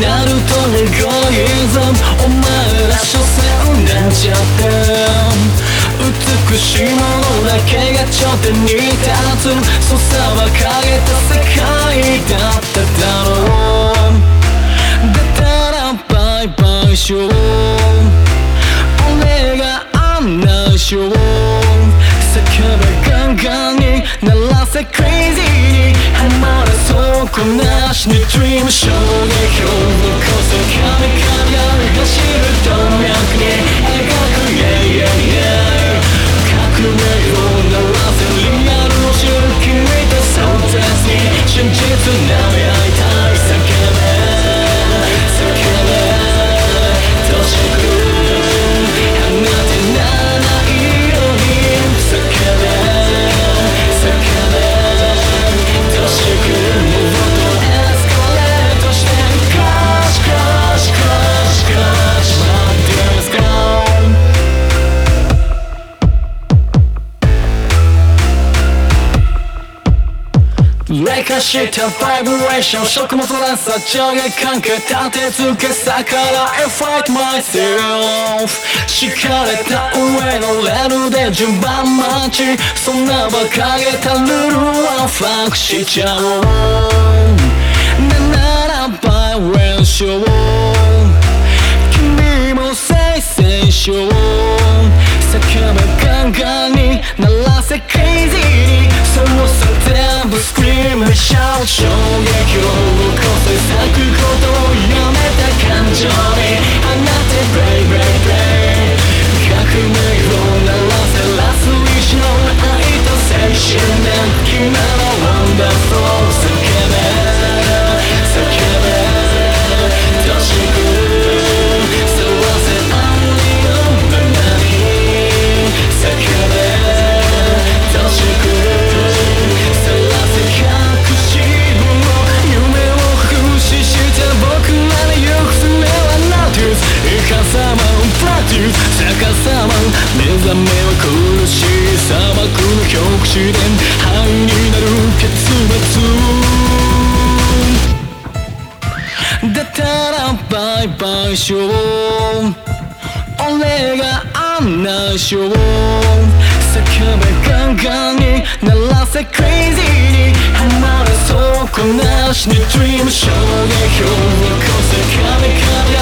なるとエゴイズムお前ら所詮なんちゃって美しいものだけが頂点に立つ。そさばかれた世界だっただろうだったらバイバイしよう。俺が案内しよう。叫べガンガンに鳴らせ crazy にこなしに dream 衝撃を起こす神々 劣化したバイブレーション食物連鎖上下関係立て続け逆らえ fight myself 敷かれた上のレールで順番待ちそんな馬鹿げたルールはファンクしちゃおうなならバイブレーション君も再生しよう。叫べガンガンに鳴らせ crazy に。その差全部微笑就没有。目覚めは苦しい砂漠の極地で灰になる結末だったらバイバイしよう俺が案内しよう叫べガンガンに鳴らせ crazy にはまれそうこなしに dream 衝撃を起こせ神々